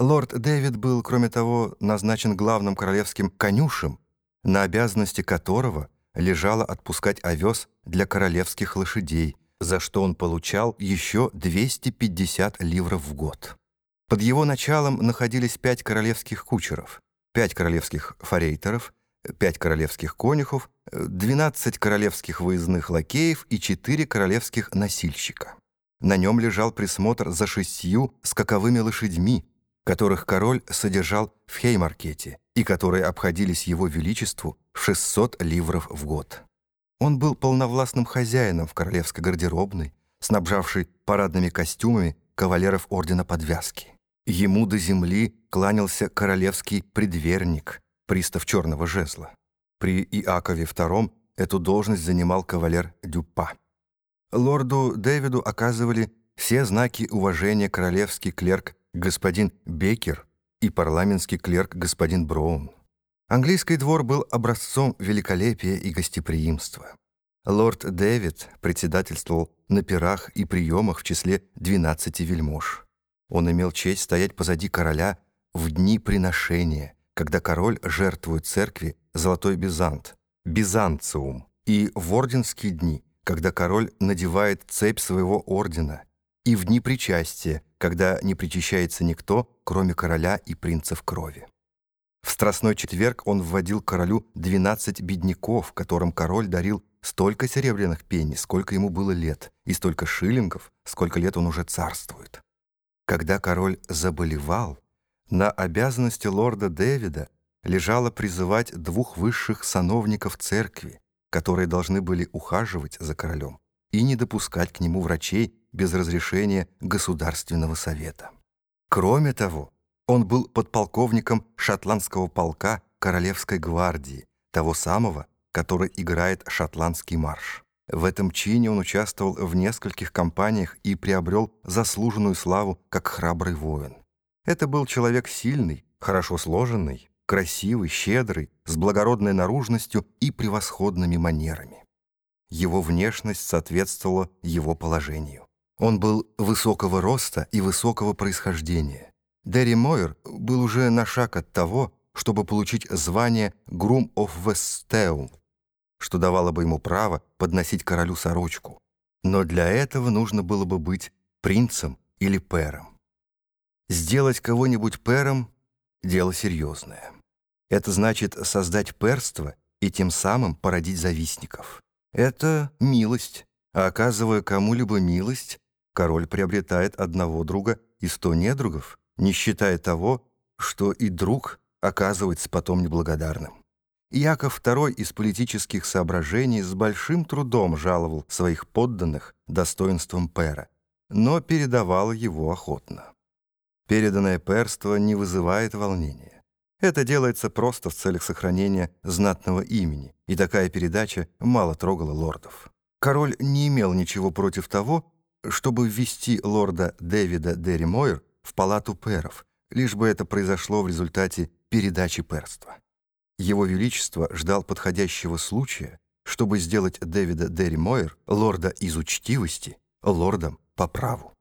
Лорд Дэвид был, кроме того, назначен главным королевским конюшем, на обязанности которого лежало отпускать овес для королевских лошадей, за что он получал еще 250 ливров в год. Под его началом находились пять королевских кучеров, пять королевских форейтеров, пять королевских конюхов, 12 королевских выездных лакеев и четыре королевских носильщика. На нем лежал присмотр за шестью скаковыми лошадьми, которых король содержал в Хеймаркете и которые обходились его величеству в 600 ливров в год. Он был полновластным хозяином в королевской гардеробной, снабжавшей парадными костюмами кавалеров Ордена Подвязки. Ему до земли кланялся королевский предверник, пристав Черного Жезла. При Иакове II эту должность занимал кавалер Дюпа. Лорду Дэвиду оказывали все знаки уважения королевский клерк господин Бекер и парламентский клерк господин Броун. Английский двор был образцом великолепия и гостеприимства. Лорд Дэвид председательствовал на пирах и приемах в числе 12 вельмож. Он имел честь стоять позади короля в дни приношения, когда король жертвует церкви золотой бизант, бизанциум, и в орденские дни, когда король надевает цепь своего ордена, и в дни причастия, когда не причащается никто, кроме короля и принцев крови. В Страстной четверг он вводил королю 12 бедняков, которым король дарил столько серебряных пенни, сколько ему было лет, и столько шиллингов, сколько лет он уже царствует. Когда король заболевал, на обязанности лорда Дэвида лежало призывать двух высших сановников церкви, которые должны были ухаживать за королем и не допускать к нему врачей без разрешения Государственного совета. Кроме того, он был подполковником шотландского полка Королевской гвардии, того самого, который играет шотландский марш. В этом чине он участвовал в нескольких кампаниях и приобрел заслуженную славу как храбрый воин. Это был человек сильный, хорошо сложенный, красивый, щедрый, с благородной наружностью и превосходными манерами. Его внешность соответствовала его положению. Он был высокого роста и высокого происхождения. Дерри Мойер был уже на шаг от того, чтобы получить звание «Грум оф Вестеум», что давало бы ему право подносить королю сорочку. Но для этого нужно было бы быть принцем или пэром. Сделать кого-нибудь пэром — дело серьезное. Это значит создать перство и тем самым породить завистников. Это милость, а оказывая кому-либо милость, король приобретает одного друга и сто недругов, не считая того, что и друг оказывается потом неблагодарным. Яков II из политических соображений с большим трудом жаловал своих подданных достоинством пера, но передавал его охотно. Переданное перство не вызывает волнения. Это делается просто в целях сохранения знатного имени, и такая передача мало трогала лордов. Король не имел ничего против того, чтобы ввести лорда Дэвида Дерри Мойер в палату перов, лишь бы это произошло в результате передачи перства. Его Величество ждал подходящего случая, чтобы сделать Дэвида Дерри Мойер, лорда из учтивости, лордом по праву.